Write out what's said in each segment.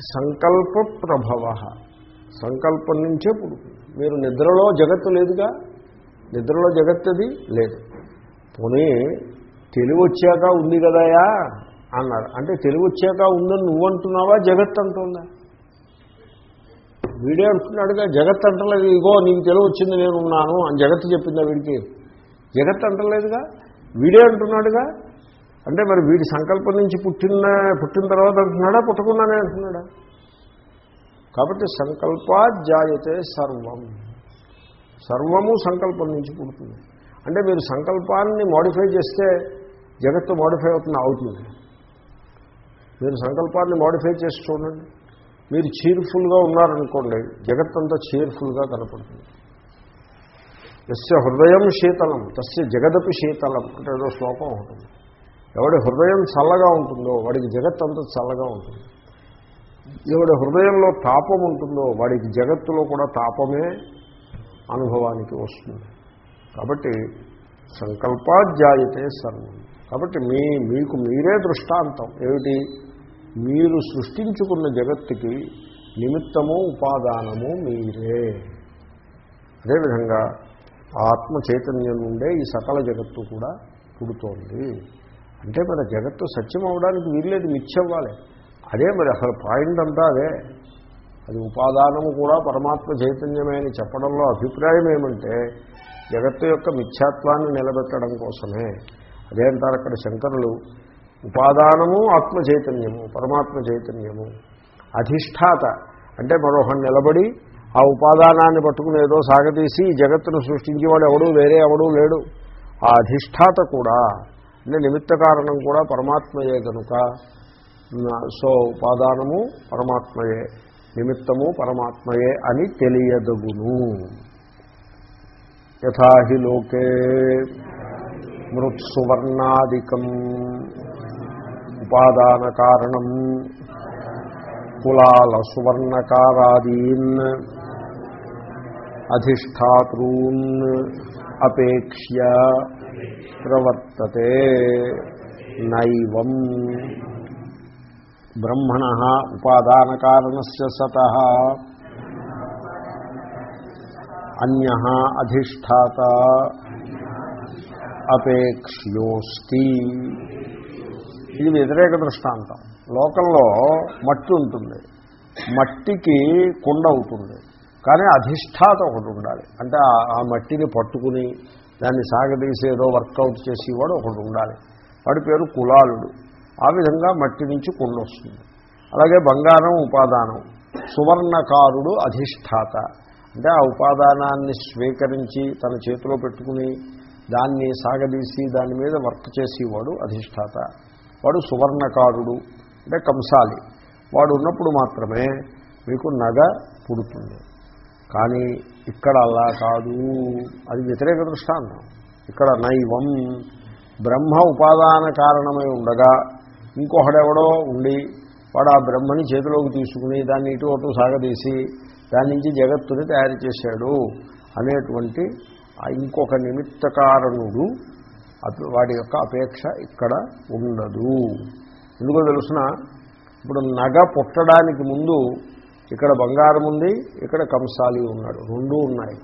సంకల్ప ప్రభవ సంకల్పం నుంచే పుడుతుంది. మీరు నిద్రలో జగత్తు లేదుగా? నిద్రలో జగత్తది లేదు. పోనీ తెలివి వచ్చాక ఉంది కదయా? అన్నారు. అంటే తెలివి వచ్చాక ఉందని నువ్వు అంటున్నావా జగత్ అంటుందా? వీడే అంటున్నాడుగా జగత్ అంటలేదు. ఇగో నీకు తెలివి వచ్చింది నేను ఉన్నాను అని జగత్తు చెప్పిందా వీడికి? జగత్ అంటలేదుగా? వీడే అంటున్నాడుగా? అంటే మరి వీడి సంకల్పం నుంచి పుట్టిన పుట్టిన తర్వాత అంటున్నాడా పుట్టకుండానే అంటున్నాడా? కాబట్టి సంకల్పాజాయతే సర్వం. సర్వము సంకల్పం నుంచి పుడుతుంది. అంటే మీరు సంకల్పాన్ని మోడిఫై చేస్తే జగత్తు మోడిఫై అవుతుంది అవుతుంది. మీరు సంకల్పాన్ని మోడిఫై చేసి చూడండి. మీరు చీర్ఫుల్గా ఉన్నారనుకోండి జగత్తంతా చీర్ఫుల్గా కనపడుతుంది. ఎస్య హృదయం శీతలం తస్య జగదపి శీతలం అంటే ఏదో శ్లోకం ఉంటుంది. ఎవడి హృదయం చల్లగా ఉంటుందో వాడికి జగత్ అంతా చల్లగా ఉంటుంది. ఎవడి హృదయంలో తాపం ఉంటుందో వాడికి జగత్తులో కూడా తాపమే అనుభవానికి వస్తుంది. కాబట్టి సంకల్పాధ్యాయతే సర్వం. కాబట్టి మీ మీకు మీరే దృష్టాంతం. ఏమిటి? మీరు సృష్టించుకున్న జగత్తుకి నిమిత్తము ఉపాదానము మీరే. అదేవిధంగా ఆత్మ చైతన్యం నుండే ఈ సకల జగత్తు కూడా పుడుతోంది. అంటే మన జగత్తు సత్యం అవడానికి వీల్లేదు మిచ్చవ్వాలి అదే మరి అసలు పాయింట్ అంతా అదే. అది ఉపాదానము కూడా పరమాత్మ చైతన్యమే అని చెప్పడంలో అభిప్రాయం ఏమంటే జగత్తు యొక్క మిథ్యాత్వాన్ని నిలబెట్టడం కోసమే. అదే అంటారు అక్కడ శంకరులు ఉపాదానము ఆత్మ చైతన్యము పరమాత్మ చైతన్యము. అధిష్టాత అంటే మరొకటి నిలబడి ఆ ఉపాదానాన్ని పట్టుకుని ఏదో సాగతీసి జగత్తును సృష్టించేవాడు ఎవడూ వేరే ఎవడూ లేడు. ఆ అధిష్టాత కూడా అంటే నిమిత్త కారణం కూడా పరమాత్మయే కనుక. సో ఉపాదానము పరమాత్మయే నిమిత్తము పరమాత్మయే అని తెలియదగును. యథాహి లోకే మృత్సువర్ణాదికం ఉపాదాన కారణం కులాల సువర్ణకారాదీన్ అధిష్టాతృన్ అపేక్ష్య ప్రవర్తతే నైవం. బ్రహ్మణ ఉపాదానకారణస్ సత. అన్య అధిష్టాత. అపేక్ష్యోస్తి. ఇది వ్యతిరేక దృష్టాంతం. లోకంలో మట్టి ఉంటుంది. మట్టికి కుండ అవుతుంది. కానీ అధిష్టాత ఒకటి ఉండాలి. అంటే ఆ మట్టిని పట్టుకుని దాన్ని సాగదీసి ఏదో వర్కౌట్ చేసేవాడు ఒకడు ఉండాలి. వాడి పేరు కులాలుడు. ఆ విధంగా మట్టి నుంచి కుండ వస్తుంది అలాగే బంగారం ఉపాదానం. సువర్ణకారుడు అధిష్టాత. అంటే ఆ ఉపాదానాన్ని స్వీకరించి తన చేతిలో పెట్టుకుని దాన్ని సాగదీసి దాని మీద వర్క్ చేసేవాడు అధిష్టాత. వాడు సువర్ణకారుడు. అంటే కంసాలి. వాడు ఉన్నప్పుడు మాత్రమే మీకు నగ పుడుతుంది. కానీ ఇక్కడ అలా కాదు. అది వ్యతిరేక దృష్టాంతం. ఇక్కడ నైవం బ్రహ్మ ఉపాదాన కారణమై ఉండగా ఇంకొకడెవడో ఉండి వాడు ఆ బ్రహ్మని చేతిలోకి తీసుకుని దాన్ని ఇటు అటు సాగదీసి దాని నుంచి జగత్తుని తయారు చేశాడు అనేటువంటి ఆ ఇంకొక నిమిత్త కారణుడు వాడి యొక్క అపేక్ష ఇక్కడ ఉండదు. ఎందుకో తెలుసిన ఇప్పుడు నగ పుట్టడానికి ముందు ఇక్కడ బంగారం ఉంది ఇక్కడ కంసాలి ఉన్నాడు రెండూ ఉన్నాయి.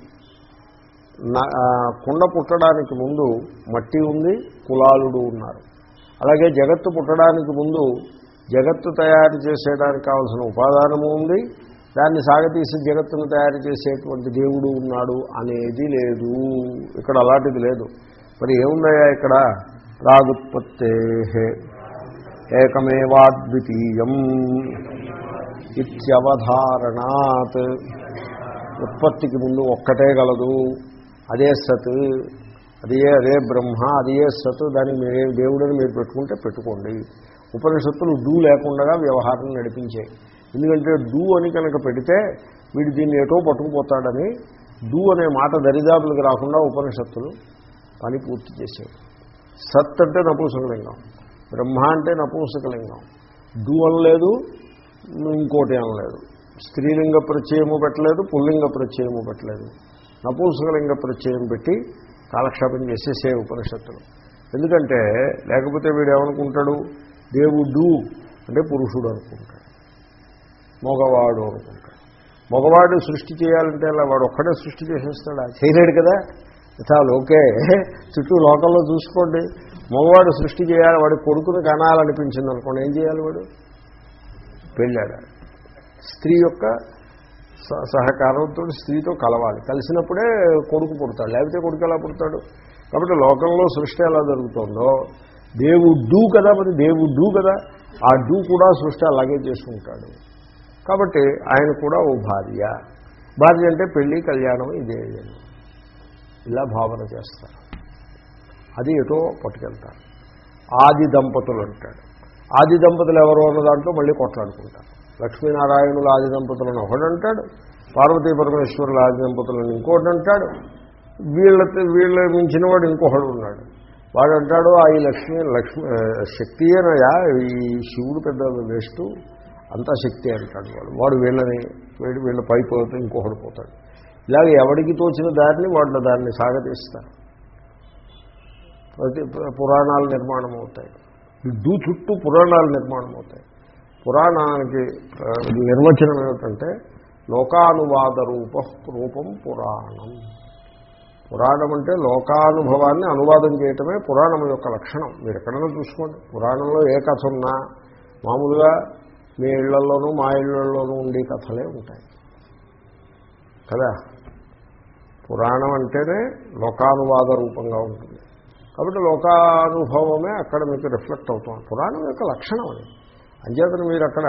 కుండ పుట్టడానికి ముందు మట్టి ఉంది కులాలుడు ఉన్నారు. అలాగే జగత్తు పుట్టడానికి ముందు జగత్తు తయారు చేసేయడానికి కావాల్సిన ఉపాదానము ఉంది దాన్ని సాగతీసి జగత్తును తయారు చేసేటువంటి దేవుడు ఉన్నాడు అనేది లేదు. ఇక్కడ అలాంటిది లేదు. మరి ఏముందయ్యా ఇక్కడ? ప్రాగుత్పత్తే ఏకమేవాద్వితీయం. ఇత్యవధారణాత్. ఉత్పత్తికి ముందు ఒక్కటే గలదు. అదే సత్. అదే అదే బ్రహ్మ అదే సత్. దాన్ని మీరే దేవుడని మీరు పెట్టుకుంటే పెట్టుకోండి. ఉపనిషత్తులు డూ లేకుండా వ్యవహారం నడిపించాయి. ఎందుకంటే డూ అని కనుక పెడితే వీడు దీన్ని ఎటో పట్టుకుపోతాడని డూ అనే మాట దరిదాపులకు రాకుండా ఉపనిషత్తులు పని పూర్తి చేశాయి. సత్ అంటే నపూసకలింగం. బ్రహ్మ అంటే నపూసకలింగం. డూ అనలేదు ఇంకోటి అనలేదు స్త్రీలింగ ప్రత్యయము పెట్టలేదు పుల్లింగ ప్రత్యయము పెట్టలేదు. నపూంసకలింగ ప్రత్యయం పెట్టి కాలక్షేపం చేసేసే ఉపనిషత్తులు. ఎందుకంటే లేకపోతే వీడు ఏమనుకుంటాడు దేవుడు అంటే పురుషుడు అనుకుంటాడు. మగవాడు అనుకుంటాడు. మగవాడు సృష్టి చేయాలంటే అలా వాడు ఒక్కడే సృష్టి చేసేస్తాడా? చేయలేడు కదా? చాలు ఓకే చుట్టూ లోకల్లో చూసుకోండి. మగవాడు సృష్టి చేయాలి వాడి కొడుకుని కనాలనిపించింది అనుకోండి ఏం చేయాలి వాడు? వెళ్ళాడు. స్త్రీ యొక్క స- సహకారంతో స్త్రీతో కలవాలి. కలిసినప్పుడే కొడుకు పుడతాడు లేకపోతే కొడుకు ఎలా పుడతాడు? కాబట్టి లోకంలో సృష్టి ఎలా జరుగుతుందో దేవుడు కదా మరి దేవుడు కదా ఆ డూ కూడా సృష్టి అలాగే చేసుకుంటాడు. కాబట్టి ఆయన కూడా ఓ భార్య. భార్య అంటే పెళ్ళి కళ్యాణం ఇదే ఇలా భావన చేస్తారు. అది ఎటో పట్టుకెళ్తారు. ఆది దంపతులు అంటాడు. ఆది దంపతులు ఎవరు అన్న దాంట్లో మళ్ళీ కొట్లాడుకుంటారు. లక్ష్మీనారాయణుల ఆది దంపతులను ఒకటి అంటాడు పార్వతీ పరమేశ్వరుల ఆది దంపతులను ఇంకోటి అంటాడు వీళ్ళ వీళ్ళ మించిన వాడు ఇంకొకడు ఉన్నాడు. వాడు అంటాడు ఆ ఈ లక్ష్మి లక్ష్మి శక్తియేనయా ఈ శివుడు పెద్ద వేస్ట్ అంతా శక్తి అంటాడు వాడు. వాడు వీళ్ళని వీడు వీళ్ళ పై పోతే ఇంకొకడు పోతాడు. ఇలాగ ఎవడికి తోచిన దారిని వాళ్ళ దాన్ని సాగతీస్తారు. ప్రతి పురాణాలు నిర్మాణం అవుతాయి డూ చుట్టూ పురాణాలు నిర్మాణం అవుతాయి. పురాణానికి నిర్వచనం ఏమిటంటే లోకానువాద రూప రూపం పురాణం. పురాణం అంటే లోకానుభవాన్ని అనువాదం చేయటమే పురాణం యొక్క లక్షణం. మీరు ఎక్కడైనా చూసుకోండి. పురాణంలో ఏ కథ ఉన్నా మామూలుగా మీ ఇళ్ళలోనూ మా ఇళ్ళలోనూ ఉండే కథలే ఉంటాయి. కదా? పురాణం అంటేనే లోకానువాద రూపంగా ఉంటుంది. కాబట్టి లోకానుభవమే అక్కడ మీకు రిఫ్లెక్ట్ అవుతుంది. పురాణం యొక్క లక్షణం అది. అంచేతను మీరు అక్కడ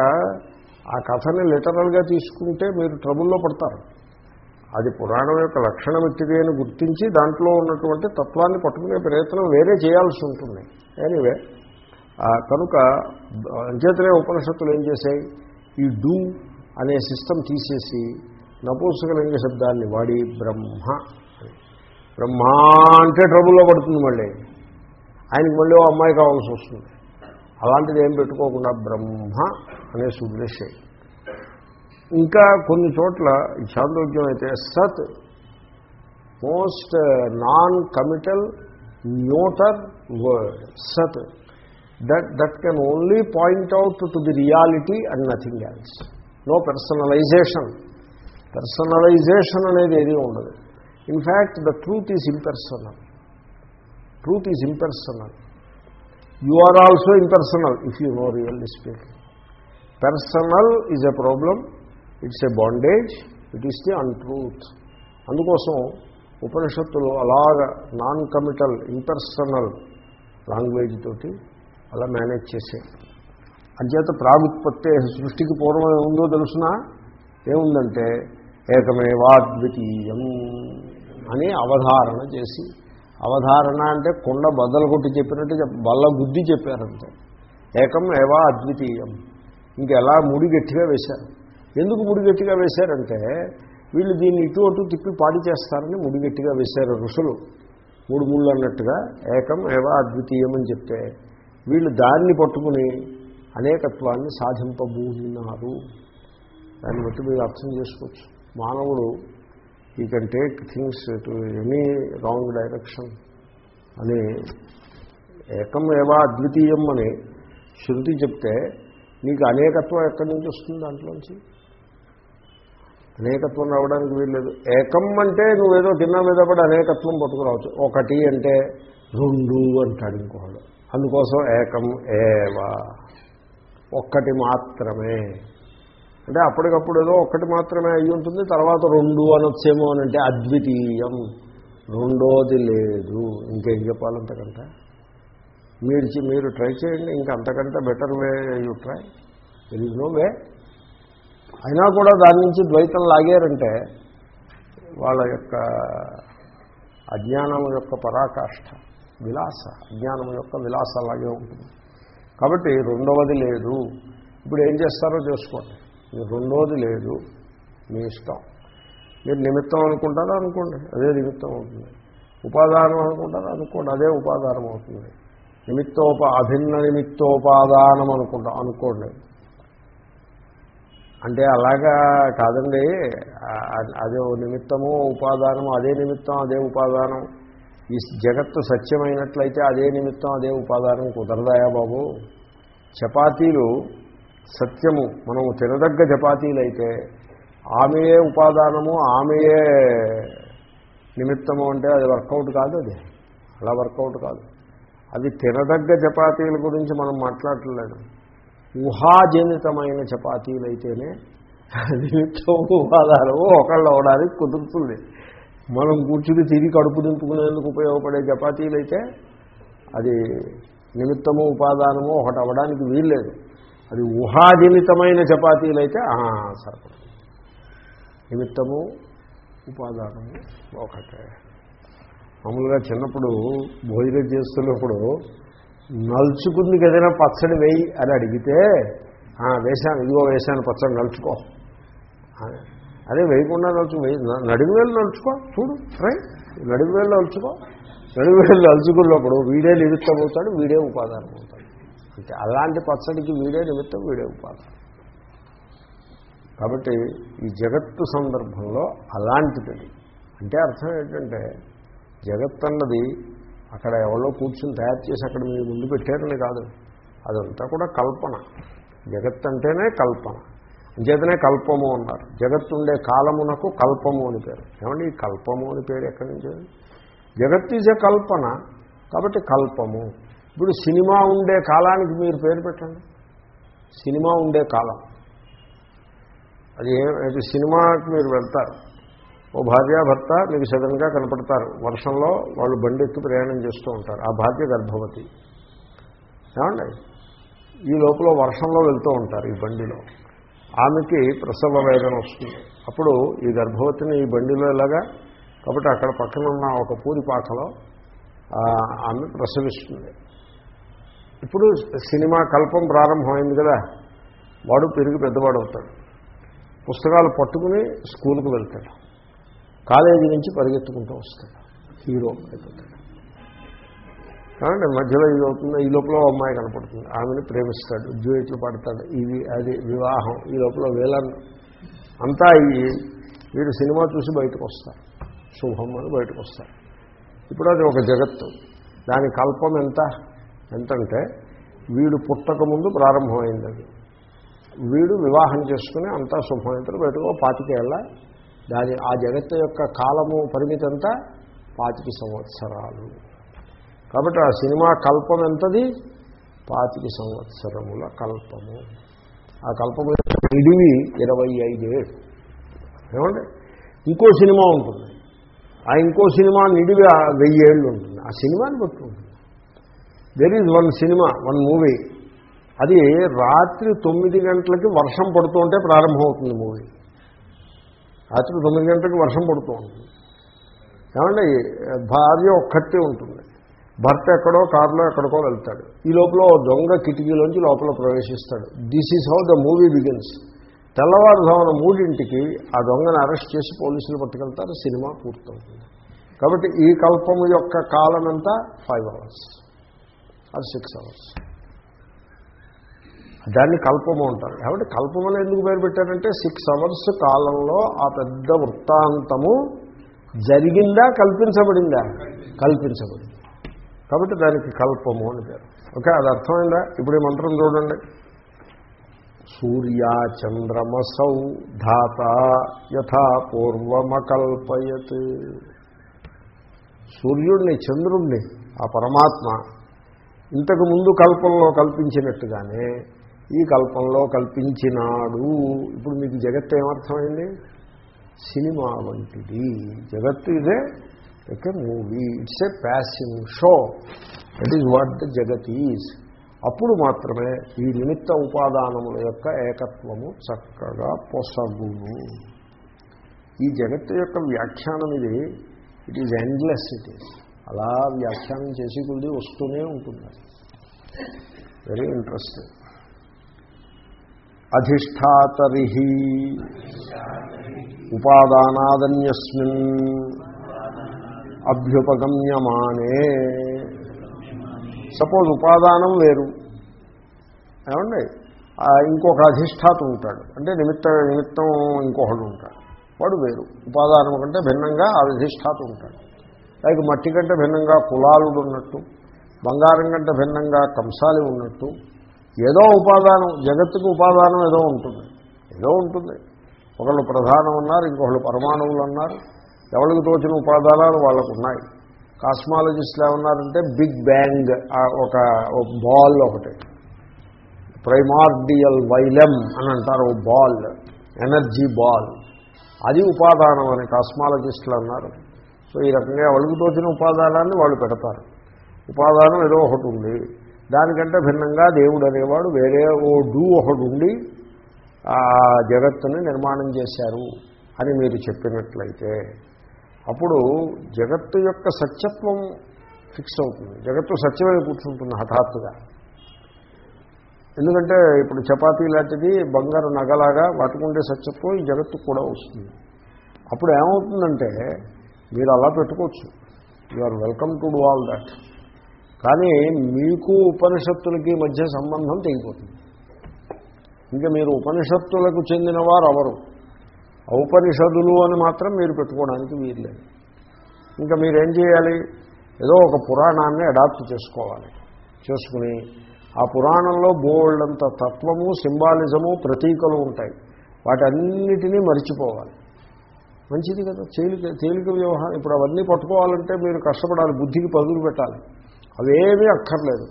ఆ కథని లిటరల్గా తీసుకుంటే మీరు ట్రబుల్లో పడతారు. అది పురాణం యొక్క లక్షణం ఎట్టిది అని గుర్తించి దాంట్లో ఉన్నటువంటి తత్వాన్ని పట్టుకునే ప్రయత్నం వేరే చేయాల్సి ఉంటుంది. ఎనీవే కనుక అంచేతనే ఉపనిషత్తులు ఏం చేశాయి? ఈ డూ అనే సిస్టమ్ తీసేసి నపూసకలింగ శబ్దాన్ని వాడి బ్రహ్మ బ్రహ్మ అంటే ట్రబుల్లో పడుతుంది మళ్ళీ. ఆయనకి మళ్ళీ ఓ అమ్మాయి కావాల్సి వస్తుంది. అలాంటిది ఏం పెట్టుకోకుండా బ్రహ్మ అనే వదిలేసాయి ఇంకా కొన్ని చోట్ల ఈ చాంద్రోగ్యం అయితే సత్ most non committal neuter word సత్. That that can only point out to the reality and nothing else no personalisation personalisation అనేది ఏది ఉండదు. In fact the truth is impersonal truth is impersonal you are also impersonal if you know really speaking personal is a problem it's a bondage it is the untruth అందుకోసం ఉపనిషత్తులు అలాగ non committal impersonal language తోటి అలా manage చేసే అంచేత ప్రాగుత్పత్తి సృష్టికి పూర్వం ఉందో తెలుసిన? ఏముందంటే ఏకమేవాద్వితీయం. అని అవధారణ చేసి అవధారణ అంటే కొండ బద్దలు కొట్టి చెప్పినట్టు బల్ల బుద్ధి చెప్పారంతే. ఏకం ఏవా అద్వితీయం. ఇంకెలా ముడి గట్టిగా వేశారు? ఎందుకు ముడి గట్టిగా వేశారంటే వీళ్ళు దీన్ని ఇటు అటు తిప్పి పాడి చేస్తారని ముడి గట్టిగా వేశారు ఋషులు. మూడు ముళ్ళు అన్నట్టుగా ఏకం ఏవా అద్వితీయం అని చెప్తే వీళ్ళు దాన్ని పట్టుకుని అనేకత్వాన్ని సాధింపబూనినారు. దాన్ని బట్టి మీరు అర్థం చేసుకోవచ్చు. మానవుడు ఈ can take things to any wrong direction అని ఏకం ఏవా అద్వితీయం అని శృతి చెప్తే నీకు అనేకత్వం ఎక్కడి నుంచి వస్తుంది దాంట్లోంచి? అనేకత్వం రావడానికి వీల్లేదు. ఏకం అంటే నువ్వేదో కింద మీద పడి అనేకత్వం పట్టుకురావచ్చు ఒకటి అంటే రెండు అంటాడు ఇంకోళ్ళు అందుకోసం ఏకం ఏవా. ఒక్కటి మాత్రమే. అంటే అప్పటికప్పుడు ఏదో ఒక్కటి మాత్రమే అయ్యి ఉంటుంది తర్వాత రెండు అనొచ్చేమో అని అంటే అద్వితీయం. రెండోది లేదు. ఇంకేం చెప్పాలంతకంటే? మీరు మీరు ట్రై చేయండి ఇంకా అంతకంటే better way you try. There is no way అయినా కూడా దాని నుంచి ద్వైతం లాగారంటే వాళ్ళ యొక్క అజ్ఞానం యొక్క పరాకాష్ఠ విలాస అజ్ఞానం యొక్క విలాస అలాగే ఉంటుంది. కాబట్టి రెండవది లేదు. ఇప్పుడు ఏం చేస్తారో చేసుకోండి రెండోది లేదు. మీ ఇష్టం. మీరు నిమిత్తం అనుకుంటారా అనుకోండి. అదే నిమిత్తం అవుతుంది. ఉపాదానం అనుకుంటారా అనుకోండి. అదే ఉపాదానం అవుతుంది. నిమిత్తోప అభిన్న నిమిత్తోపాదానం అనుకుంటాం అనుకోండి. అంటే అలాగా కాదండి. అదే నిమిత్తము ఉపాదానము అదే నిమిత్తం అదే ఉపాదానం. ఈ జగత్తు సత్యమైనట్లయితే అదే నిమిత్తం అదే ఉపాదానం కుదరదాయా బాబు? చపాతీలు సత్యము మనము తినదగ్గ చపాతీలైతే ఆమెయే ఉపాదానము ఆమెయే నిమిత్తము అంటే అది వర్కౌట్ కాదు అది. అలా వర్కౌట్ కాదు. అది తినదగ్గ చపాతీల గురించి మనం మాట్లాడలేదు ఊహాజనితమైన చపాతీలైతేనే నిమిత్తం ఉపాదానము ఒకళ్ళు అవడానికి కుదురుతుంది. మనం కూర్చుని తిరిగి కడుపు దింపుకునేందుకు ఉపయోగపడే చపాతీలైతే అది నిమిత్తము ఉపాదానము ఒకటి అవ్వడానికి వీల్లేదు. అది ఊహాజనితమైన చపాతీలైతే సరిపడుతుంది నిమిత్తము ఉపాదానము ఒకటే. మామూలుగా చిన్నప్పుడు భోజనం చేస్తున్నప్పుడు నలుచుకుంది ఏదైనా పచ్చడి వేయి అని అడిగితే వేశాను ఇదిగో వేశాను పచ్చడి నలుచుకో. అదే. వేయకుండా నలుచు వేయి నడిమివేలు నలుచుకో చూడు రైట్ వేలు నలుచుకో. నడిమివేలు నలుచుకున్నప్పుడు వీడే నిమిత్తం వీడే ఉపాదానం అవుతాడు అంటే అలాంటి పచ్చడికి వీడే నిమిత్తం వీడే ఉపాధి. కాబట్టి ఈ జగత్తు సందర్భంలో అలాంటిది అంటే అర్థం ఏంటంటే జగత్ అన్నది అక్కడ ఎవరో కూర్చుని తయారు చేసి అక్కడ మీరు ముందు పెట్టారని కాదు. అదంతా కూడా కల్పన. జగత్ అంటేనే కల్పన. అంచేతనే కల్పము అన్నారు. జగత్తు ఉండే కాలమునకు కల్పము అని పేరు. ఏమండి? ఈ కల్పము అని పేరు ఎక్కడి నుంచి? జగత్ ఈజ్ కల్పన. కాబట్టి కల్పము. ఇప్పుడు సినిమా ఉండే కాలానికి మీరు పేరు పెట్టండి. సినిమా ఉండే కాలం. అది అది సినిమాకి మీరు వెళ్తారు. ఓ భార్యాభర్త మీకు సడన్గా కనపడతారు. వర్షంలో వాళ్ళు బండి ఎక్కి ప్రయాణం చేస్తూ ఉంటారు. ఆ భార్య గర్భవతి. ఏమండి? ఈ లోపల వర్షంలో వెళ్తూ ఉంటారు ఈ బండిలో. ఆమెకి ప్రసవ వేదన వస్తుంది. అప్పుడు ఈ గర్భవతిని ఈ బండిలో ఇలాగా కాబట్టి అక్కడ పక్కన ఉన్న ఒక పూరి పాకలో ఆమె ప్రసవిస్తుంది. ఇప్పుడు సినిమా కల్పం ప్రారంభమైంది కదా వాడు పెరిగి పెద్దవాడు అవుతాడు. పుస్తకాలు పట్టుకుని స్కూల్కి వెళ్తాడు. కాలేజీ నుంచి పరిగెత్తుకుంటూ వస్తాడు. హీరో అయిపోతాడు. కాబట్టి మధ్యలో ఇది అవుతుంది ఈ లోపల అమ్మాయి కనపడుతుంది. ఆమెను ప్రేమిస్తాడు జ్యూయిట్లు పడతాడు. ఇది అది వివాహం ఈ లోపల వేలన్. అంతా అయ్యి వీడు సినిమా చూసి బయటకు వస్తారు. శుభం అని బయటకు వస్తారు. ఇప్పుడు అది ఒక జగత్తు. దాని కల్పం ఎంత? ఎంతంటే వీడు పుట్టకముందు ప్రారంభమైంది అది వీడు వివాహం చేసుకుని అంతా శుభమైతే బయటకు పాతికేళ్ళ దాని ఆ జగత్తు యొక్క కాలము పరిమితి అంతా పాతిక సంవత్సరాలు. కాబట్టి ఆ సినిమా కల్పం ఎంతది? పాతిక సంవత్సరముల కల్పము. ఆ కల్పము ఇడివి ఇరవై ఐదేళ్ళు ఏమండి? ఇంకో సినిమా ఉంటుంది. ఆ ఇంకో సినిమా నిడివి వెయ్యేళ్ళు ఉంటుంది. ఆ సినిమాని బట్టి ఉంటుంది. There is one cinema one movie అది రాత్రి తొమ్మిది గంటలకి వర్షం పడుతూ ఉంటే ప్రారంభమవుతుంది మూవీ. రాత్రి తొమ్మిది గంటలకి వర్షం పడుతూ ఉంటుంది. ఏమండి భార్య ఒక్కటే ఉంటుంది. భర్త ఎక్కడో కారులో ఎక్కడికో వెళ్తాడు. ఈ లోపల దొంగ కిటికీలోంచి లోపల ప్రవేశిస్తాడు. This is how the movie begins తెల్లవారుజామున మూడింటికి ఆ దొంగను అరెస్ట్ చేసి పోలీసులు పట్టుకెళ్తారు. సినిమా పూర్తవుతుంది. కాబట్టి ఈ కల్పము యొక్క కాలం అంతా ఫైవ్ అవర్స్ అది సిక్స్ అవర్స్. దాన్ని కల్పము అంటారు. కాబట్టి కల్పములు ఎందుకు పేరు పెట్టారంటే సిక్స్ అవర్స్ కాలంలో ఆ పెద్ద వృత్తాంతము జరిగిందా కల్పించబడిందా? కల్పించబడింది. కాబట్టి దానికి కల్పము అని పేరు. ఓకే అది అర్థమైందా? ఇప్పుడు ఈ మంత్రం చూడండి. సూర్య చంద్రమసౌ ధాత యథా పూర్వమకల్పయత్. సూర్యుడిని చంద్రుణ్ణి ఆ పరమాత్మ ఇంతకు ముందు కల్పంలో కల్పించినట్టుగానే ఈ కల్పంలో కల్పించినాడు. ఇప్పుడు మీకు జగత్తు ఏమర్థమైంది? సినిమా వంటిది. జగత్తు ఇదే like movie it's a passing show that is what the jagat is అప్పుడు మాత్రమే ఈ నిమిత్త ఉపాదానముల యొక్క ఏకత్వము చక్కగా పొసగును. ఈ జగత్తు యొక్క వ్యాఖ్యానం ఇది. It is endless it is అలా వ్యాఖ్యానం చేసి కొద్ది వస్తూనే ఉంటుంది. వెరీ ఇంట్రెస్టింగ్ అధిష్టాతరి ఉపాదానాదన్యస్మిన్ అభ్యుపగమ్యమానే. సపోజ్ ఉపాదానం వేరు. ఏమండి? ఇంకొక అధిష్టాత ఉంటాడు. అంటే నిమిత్త నిమిత్తం ఇంకొకడు ఉంటాడు. వాడు వేరు. ఉపాదానం కంటే భిన్నంగా ఆ అధిష్టాత ఉంటాడు. లైక్ మట్టి కంటే భిన్నంగా కులాలుడు ఉన్నట్టు బంగారం కంటే భిన్నంగా కంసాలి ఉన్నట్టు ఏదో ఉపాదానం జగత్తుకు ఉపాదానం ఏదో ఉంటుంది. ఏదో ఉంటుంది. ఒకళ్ళు ప్రధానం ఉన్నారు ఇంకొకళ్ళు పరమాణువులు అన్నారు. ఎవరికి తోచిన ఉపాదానాలు వాళ్ళకు ఉన్నాయి. కాస్మాలజిస్ట్లు ఏమన్నారంటే బిగ్ బ్యాంగ్ ఒక బాల్ ఒకటి. ప్రైమార్డియల్ వైలెమ్ అని అంటారు ఓ బాల్ ఎనర్జీ బాల్. అది ఉపాదానం అని కాస్మాలజిస్టులు అన్నారు. సో ఈ రకంగా వాళ్ళకు తోచిన ఉపాదానాన్ని వాళ్ళు పెడతారు. ఉపాదానం ఏదో ఒకటి ఉంది. దానికంటే భిన్నంగా దేవుడు అనేవాడు వేరే ఓ డూ ఒకటి ఉండి ఆ జగత్తుని నిర్మాణం చేశారు అని మీరు చెప్పినట్లయితే అప్పుడు జగత్తు యొక్క సత్యత్వం ఫిక్స్ అవుతుంది. జగత్తు సత్యమై కూర్చుంటుంది హఠాత్తుగా. ఎందుకంటే ఇప్పుడు చపాతీ లాంటిది బంగారు నగలాగా వాటికుండే సత్యత్వం ఈ జగత్తు కూడా వస్తుంది. అప్పుడు ఏమవుతుందంటే మీరు అలా పెట్టుకోవచ్చు. You are welcome to do all that కానీ మీకు ఉపనిషత్తులకి మధ్య సంబంధం తెగిపోతుంది. ఇంకా మీరు ఉపనిషత్తులకు చెందినవారు అవరు ఔపనిషదులు అని మాత్రం మీరు పెట్టుకోవడానికి వీల్లేదు. ఇంకా మీరేం చేయాలి? ఏదో ఒక పురాణాన్ని అడాప్ట్ చేసుకోవాలి. చేసుకుని ఆ పురాణంలో బోల్డంత తత్వము సింబాలిజము ప్రతీకలు ఉంటాయి. వాటన్నిటినీ మర్చిపోవాలి. మంచిది కదా. తేలిక తేలిక వ్యవహారం. ఇప్పుడు అవన్నీ పట్టుకోవాలంటే మీరు కష్టపడాలి బుద్ధికి పదులు పెట్టాలి. అవేమీ అక్కర్లేదు.